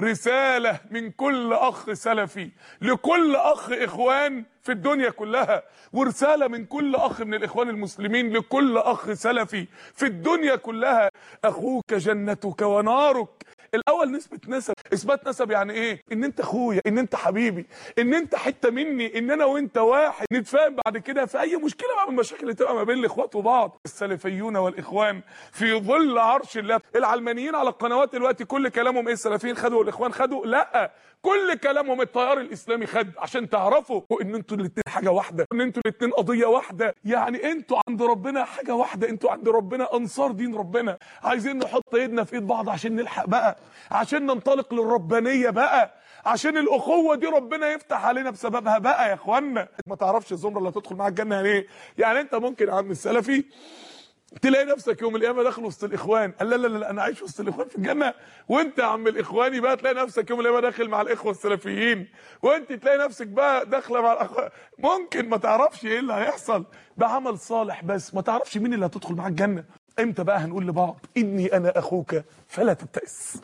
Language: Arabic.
رسالة من كل أخ سلفي لكل أخ إخوان في الدنيا كلها ورسالة من كل أخ من الإخوان المسلمين لكل أخ سلفي في الدنيا كلها. أخوك جنتك ونارك. الأول نسبة نسب. إثبات نسب يعني إيه؟ إن أنت أخويا إن أنت حبيبي إن أنت حتة مني إن أنا وأنت واحد. نتفاهم بعد كده في أي مشكلة بقى من المشاكل اللي تبقى ما بين الإخوات وبعض. السلفيون والإخوان في ظل عرش الله. العلمانيين على القنوات دلوقتي كل كلامهم إيه؟ السلفيين خدوا والإخوان خدوا؟ لا. كل كلامهم التيار الإسلامي خد. عشان تعرفوا إن أنتوا الاثنين حاجة واحدة إن أنتوا الاثنين قضية واحدة. يعني أنتوا عند ربنا حاجة واحدة. أنتوا عند ربنا أنصار دين ربنا. عايزين نحط ايدنا في إيد بعض عشان نلحق بقى عشان ننطلق للربانيه بقى عشان الأخوة دي ربنا يفتح علينا بسببها بقى يا اخوانا ما تعرفش الزمرة اللي هتدخل معاك الجنه يعني إيه؟ يعني أنت ممكن يا عم السلفي تلاقي نفسك يوم القيامة داخل وسط الإخوان. قال لا لا لا أنا عايش وسط الإخوان في الجنة. وأنت يا عم الإخواني بقى تلاقي نفسك يوم القيامة داخل مع الإخوة السلفيين. وأنت تلاقي نفسك بقى داخلة مع الاخوان ممكن ما تعرفش إيه اللي هيحصل. ده عمل صالح بس. ما تعرفش مين اللي هتدخل معاك الجنه إمتى بقى هنقول لبعض إني أنا أخوك؟ فلا تبتئس.